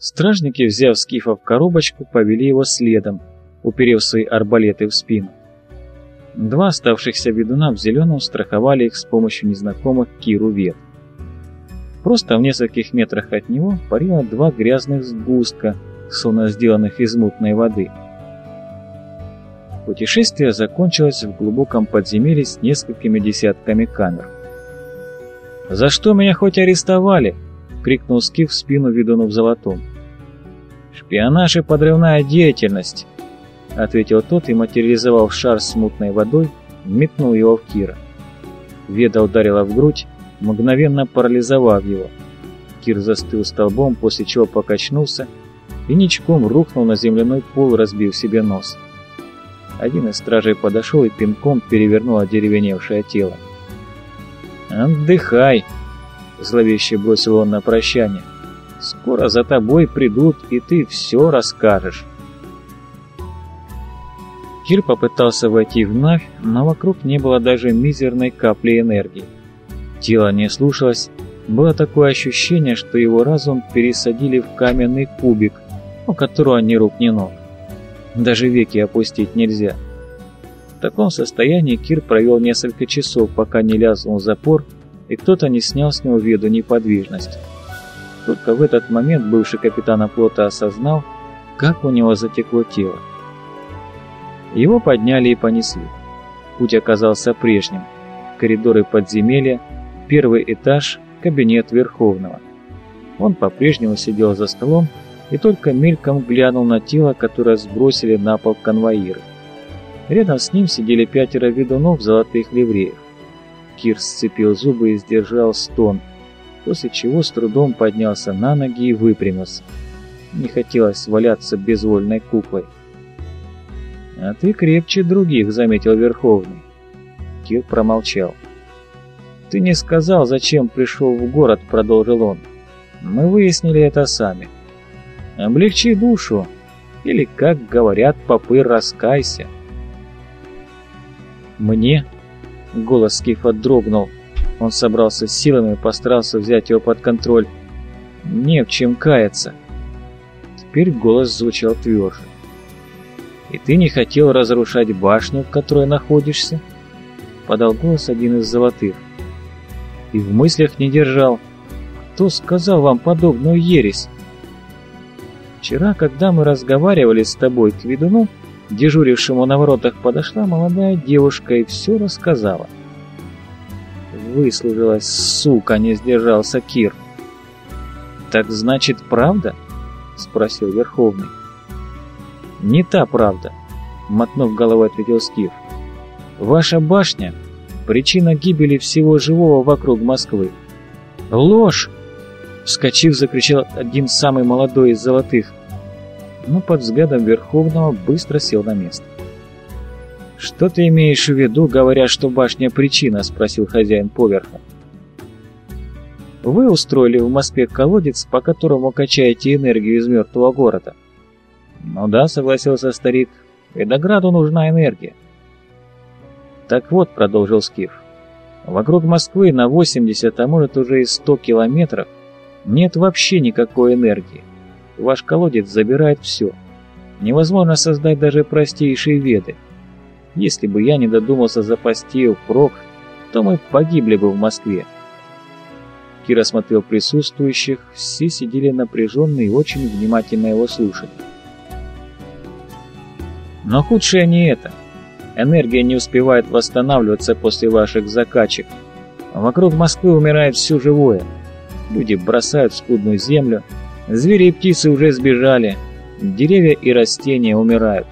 Стражники, взяв Скифа в коробочку, повели его следом, уперев свои арбалеты в спину. Два оставшихся ведуна в зеленом страховали их с помощью незнакомых Киру вет. Просто в нескольких метрах от него парило два грязных сгустка, словно сделанных из мутной воды. Путешествие закончилось в глубоком подземелье с несколькими десятками камер. «За что меня хоть арестовали?» — крикнул Скиф в спину ведуну в золотом. «Шпионаж и подрывная деятельность», — ответил тот и, материализовав шар с мутной водой, метнул его в Кира. Веда ударила в грудь, мгновенно парализовав его. Кир застыл столбом, после чего покачнулся и ничком рухнул на земляной пол, разбив себе нос. Один из стражей подошел и пинком перевернул одеревеневшее тело. «Отдыхай!» — зловеще бросил он на прощание. «Скоро за тобой придут, и ты все расскажешь». Кир попытался войти в Навь, но вокруг не было даже мизерной капли энергии. Тело не слушалось, было такое ощущение, что его разум пересадили в каменный кубик, у которого ни рук, ни ног. Даже веки опустить нельзя. В таком состоянии Кир провел несколько часов, пока не лязнул запор, и кто-то не снял с него виду неподвижность. Только в этот момент бывший капитан оплота осознал, как у него затекло тело. Его подняли и понесли. Путь оказался прежним. Коридоры подземелья, первый этаж, кабинет Верховного. Он по-прежнему сидел за столом и только мельком глянул на тело, которое сбросили на пол конвоиры. Рядом с ним сидели пятеро ведунов в золотых ливреях. Кир сцепил зубы и сдержал стон, после чего с трудом поднялся на ноги и выпрямился. Не хотелось валяться безвольной куклой. «А ты крепче других», — заметил Верховный. Кир промолчал. «Ты не сказал, зачем пришел в город», — продолжил он. «Мы выяснили это сами. Облегчи душу, или, как говорят попы, раскайся». «Мне?» — голос Скифа дрогнул. Он собрался с силами и постарался взять его под контроль. «Не в чем каяться». Теперь голос звучал тверже. «И ты не хотел разрушать башню, в которой находишься?» Подал голос один из золотых. «И в мыслях не держал. Кто сказал вам подобную ересь?» «Вчера, когда мы разговаривали с тобой к ведуну, дежурившему на воротах, подошла молодая девушка и все рассказала». «Выслужилась, сука!» — не сдержался Кир. «Так значит, правда?» — спросил Верховный. «Не та правда», — мотнув головой, ответил Скиф. «Ваша башня — причина гибели всего живого вокруг Москвы». «Ложь!» — вскочив, закричал один самый молодой из золотых, но под взглядом Верховного быстро сел на место. «Что ты имеешь в виду, говоря, что башня — причина?» — спросил хозяин поверха. «Вы устроили в Москве колодец, по которому качаете энергию из мертвого города?» «Ну да», — согласился старик, — «Видограду нужна энергия». «Так вот», — продолжил Скиф, — «вокруг Москвы на 80, а может уже и 100 километров нет вообще никакой энергии. Ваш колодец забирает все. Невозможно создать даже простейшие веды. Если бы я не додумался запасти впрок, то мы погибли бы в Москве». Кир осмотрел присутствующих, все сидели напряженно и очень внимательно его слушали. Но худшее не это. Энергия не успевает восстанавливаться после ваших закачек. Вокруг Москвы умирает все живое. Люди бросают скудную землю, звери и птицы уже сбежали, деревья и растения умирают.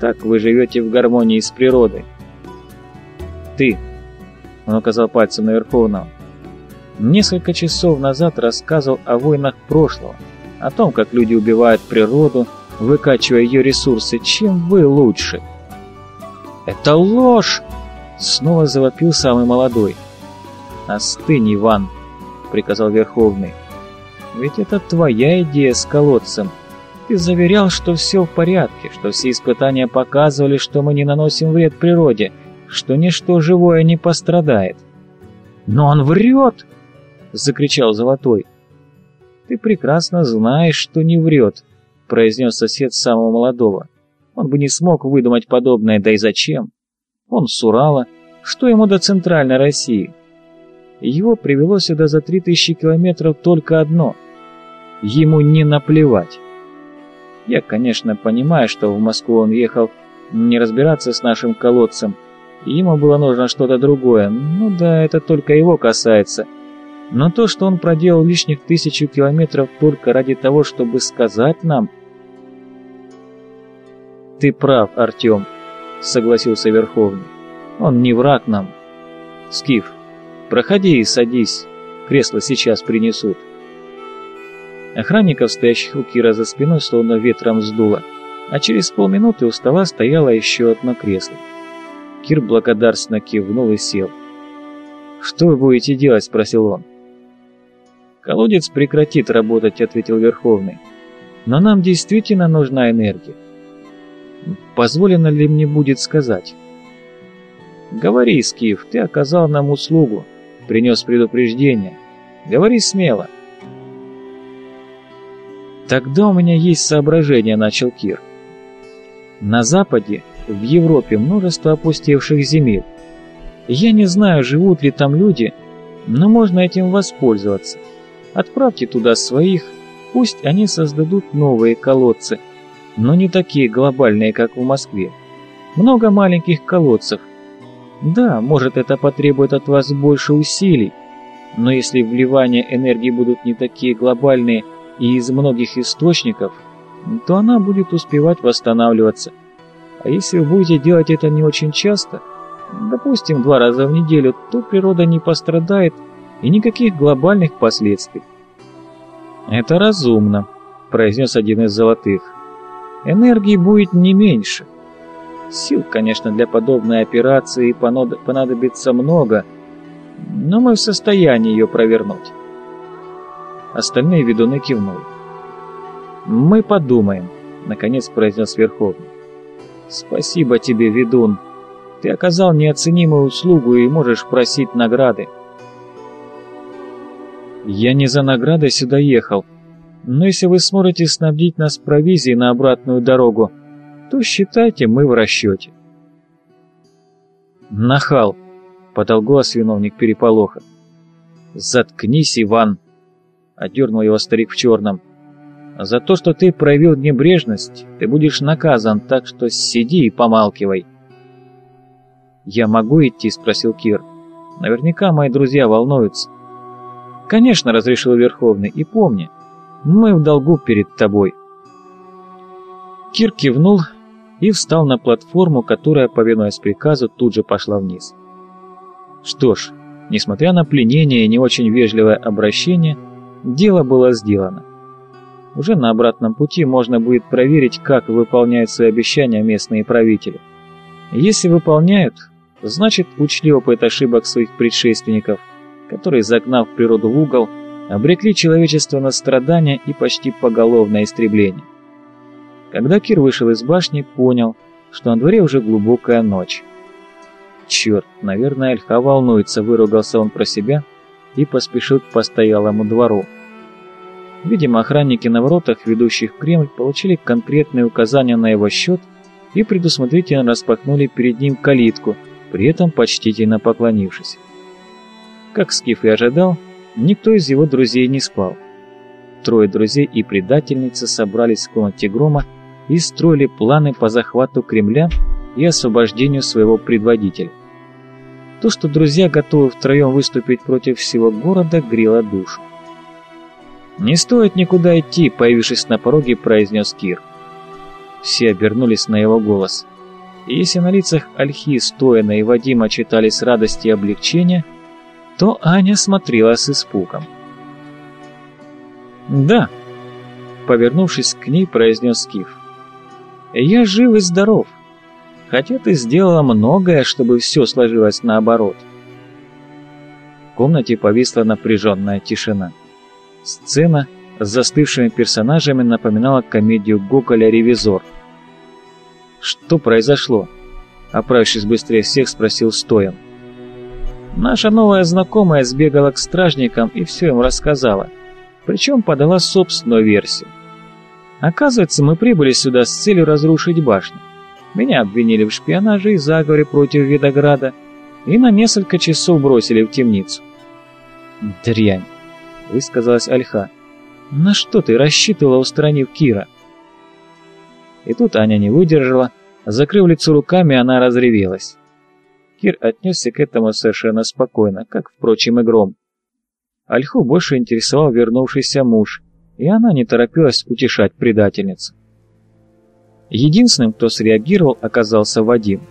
Так вы живете в гармонии с природой. Ты, он указал пальцем на Верховного, несколько часов назад рассказывал о войнах прошлого, о том, как люди убивают природу, выкачивая ее ресурсы, чем вы лучше. «Это ложь!» — снова завопил самый молодой. «Остынь, Иван!» — приказал Верховный. «Ведь это твоя идея с колодцем. Ты заверял, что все в порядке, что все испытания показывали, что мы не наносим вред природе, что ничто живое не пострадает». «Но он врет!» — закричал Золотой. «Ты прекрасно знаешь, что не врет», — произнес сосед самого молодого. «Он бы не смог выдумать подобное, да и зачем? Он с Урала. Что ему до центральной России?» Его привело сюда за три тысячи километров только одно. Ему не наплевать. Я, конечно, понимаю, что в Москву он ехал не разбираться с нашим колодцем, ему было нужно что-то другое, ну да, это только его касается. Но то, что он проделал лишних тысячу километров только ради того, чтобы сказать нам... «Ты прав, Артем», — согласился Верховный. «Он не враг нам. Скиф, проходи и садись, кресло сейчас принесут». Охранников, стоящих у Кира за спиной, словно ветром сдуло, а через полминуты у стола стояло еще одно кресло. Кир благодарственно кивнул и сел. «Что вы будете делать?» – спросил он. «Колодец прекратит работать», – ответил Верховный. «Но нам действительно нужна энергия. Позволено ли мне будет сказать?» «Говори, Скиф, ты оказал нам услугу, принес предупреждение. Говори смело». «Тогда у меня есть соображение», — начал Кир. «На Западе, в Европе, множество опустевших земель. Я не знаю, живут ли там люди, но можно этим воспользоваться. Отправьте туда своих, пусть они создадут новые колодцы, но не такие глобальные, как в Москве. Много маленьких колодцев. Да, может это потребует от вас больше усилий, но если вливания энергии будут не такие глобальные, и из многих источников, то она будет успевать восстанавливаться. А если вы будете делать это не очень часто, допустим, два раза в неделю, то природа не пострадает и никаких глобальных последствий. «Это разумно», — произнес один из золотых. «Энергии будет не меньше. Сил, конечно, для подобной операции понадобится много, но мы в состоянии ее провернуть. Остальные ведуны кивнули. «Мы подумаем», — наконец произнес Верховный. «Спасибо тебе, ведун. Ты оказал неоценимую услугу и можешь просить награды». «Я не за наградой сюда ехал, но если вы сможете снабдить нас провизией на обратную дорогу, то считайте, мы в расчете». «Нахал!» — подал голос виновник переполоха. «Заткнись, Иван!» одернул его старик в черном. «За то, что ты проявил небрежность, ты будешь наказан, так что сиди и помалкивай». «Я могу идти?» — спросил Кир. «Наверняка мои друзья волнуются». «Конечно», — разрешил Верховный, — «и помни, мы в долгу перед тобой». Кир кивнул и встал на платформу, которая, повинуясь приказу, тут же пошла вниз. Что ж, несмотря на пленение и не очень вежливое обращение, Дело было сделано. Уже на обратном пути можно будет проверить, как выполняют свои обещания местные правители. Если выполняют, значит учли опыт ошибок своих предшественников, которые, загнав природу в угол, обрекли человечество на страдания и почти поголовное истребление. Когда Кир вышел из башни, понял, что на дворе уже глубокая ночь. «Черт, наверное, Альха волнуется», — выругался он про себя — и поспешил к постоялому двору. Видимо, охранники на воротах, ведущих в Кремль, получили конкретные указания на его счет и предусмотрительно распахнули перед ним калитку, при этом почтительно поклонившись. Как Скиф и ожидал, никто из его друзей не спал. Трое друзей и предательница собрались в комнате Грома и строили планы по захвату Кремля и освобождению своего предводителя. То, что друзья готовы втроем выступить против всего города, грело душу. «Не стоит никуда идти», — появившись на пороге, произнес Кир. Все обернулись на его голос. И если на лицах Альхи, Стояна и Вадима читались радость и облегчение, то Аня смотрела с испугом. «Да», — повернувшись к ней, произнес Киф. «Я жив и здоров хотя ты сделала многое, чтобы все сложилось наоборот. В комнате повисла напряженная тишина. Сцена с застывшими персонажами напоминала комедию Гоголя «Ревизор». «Что произошло?» Оправившись быстрее всех, спросил Стоян. «Наша новая знакомая сбегала к стражникам и все им рассказала. Причем подала собственную версию. Оказывается, мы прибыли сюда с целью разрушить башню. Меня обвинили в шпионаже и заговоре против Видограда и на несколько часов бросили в темницу. «Дрянь!» — высказалась Альха. «На что ты рассчитывала, устранив Кира?» И тут Аня не выдержала. Закрыв лицо руками, она разревелась. Кир отнесся к этому совершенно спокойно, как, впрочем, и Гром. Альху больше интересовал вернувшийся муж, и она не торопилась утешать предательницу. Единственным, кто среагировал, оказался Вадим.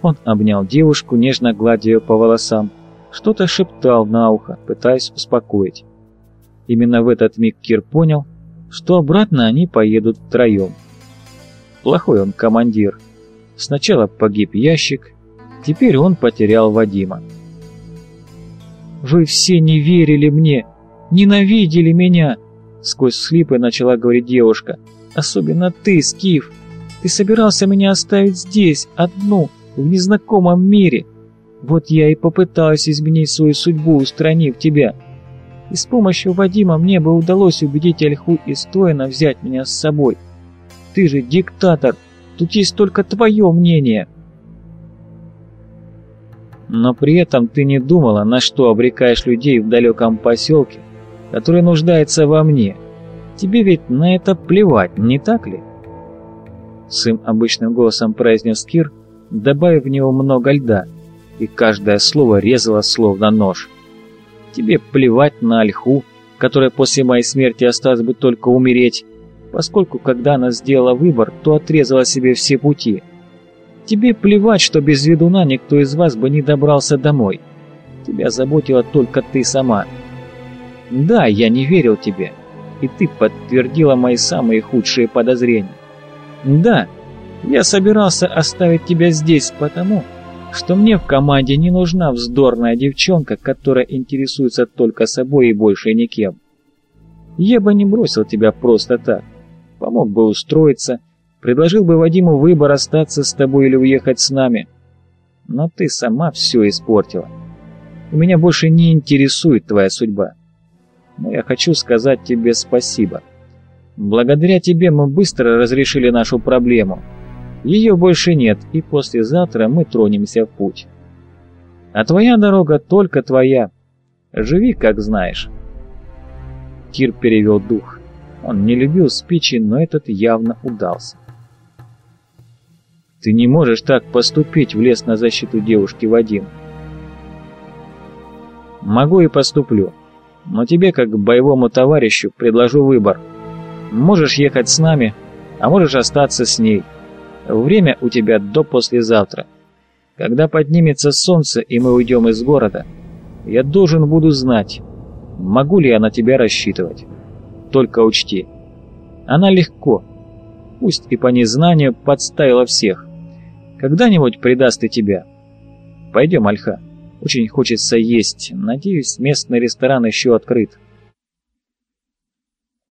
Он обнял девушку, нежно гладя ее по волосам, что-то шептал на ухо, пытаясь успокоить. Именно в этот миг Кир понял, что обратно они поедут втроем. Плохой он командир. Сначала погиб ящик, теперь он потерял Вадима. «Вы все не верили мне, ненавидели меня!» Сквозь слипы начала говорить девушка. «Особенно ты, Скиф! Ты собирался меня оставить здесь, одну, в незнакомом мире. Вот я и попыталась изменить свою судьбу, устранив тебя. И с помощью Вадима мне бы удалось убедить Альху и Стоина взять меня с собой. Ты же диктатор, тут есть только твое мнение». Но при этом ты не думала, на что обрекаешь людей в далеком поселке, который нуждается во мне. Тебе ведь на это плевать, не так ли?» Своим обычным голосом произнес Кир, добавив в него много льда, и каждое слово резало словно нож. «Тебе плевать на Ольху, которая после моей смерти осталась бы только умереть, поскольку когда она сделала выбор, то отрезала себе все пути. Тебе плевать, что без ведуна никто из вас бы не добрался домой. Тебя заботила только ты сама. Да, я не верил тебе, и ты подтвердила мои самые худшие подозрения. Да, я собирался оставить тебя здесь потому, что мне в команде не нужна вздорная девчонка, которая интересуется только собой и больше никем. Я бы не бросил тебя просто так, помог бы устроиться, Предложил бы Вадиму выбор остаться с тобой или уехать с нами. Но ты сама все испортила. И меня больше не интересует твоя судьба. Но я хочу сказать тебе спасибо. Благодаря тебе мы быстро разрешили нашу проблему. Ее больше нет, и послезавтра мы тронемся в путь. А твоя дорога только твоя. Живи, как знаешь. Кир перевел дух. Он не любил спичи, но этот явно удался. «Ты не можешь так поступить», — влез на защиту девушки Вадим. «Могу и поступлю, но тебе, как боевому товарищу, предложу выбор. Можешь ехать с нами, а можешь остаться с ней. Время у тебя до послезавтра. Когда поднимется солнце и мы уйдем из города, я должен буду знать, могу ли я на тебя рассчитывать. Только учти, она легко, пусть и по незнанию подставила всех. Когда-нибудь предаст и тебя. Пойдем, Альха. Очень хочется есть. Надеюсь, местный ресторан еще открыт.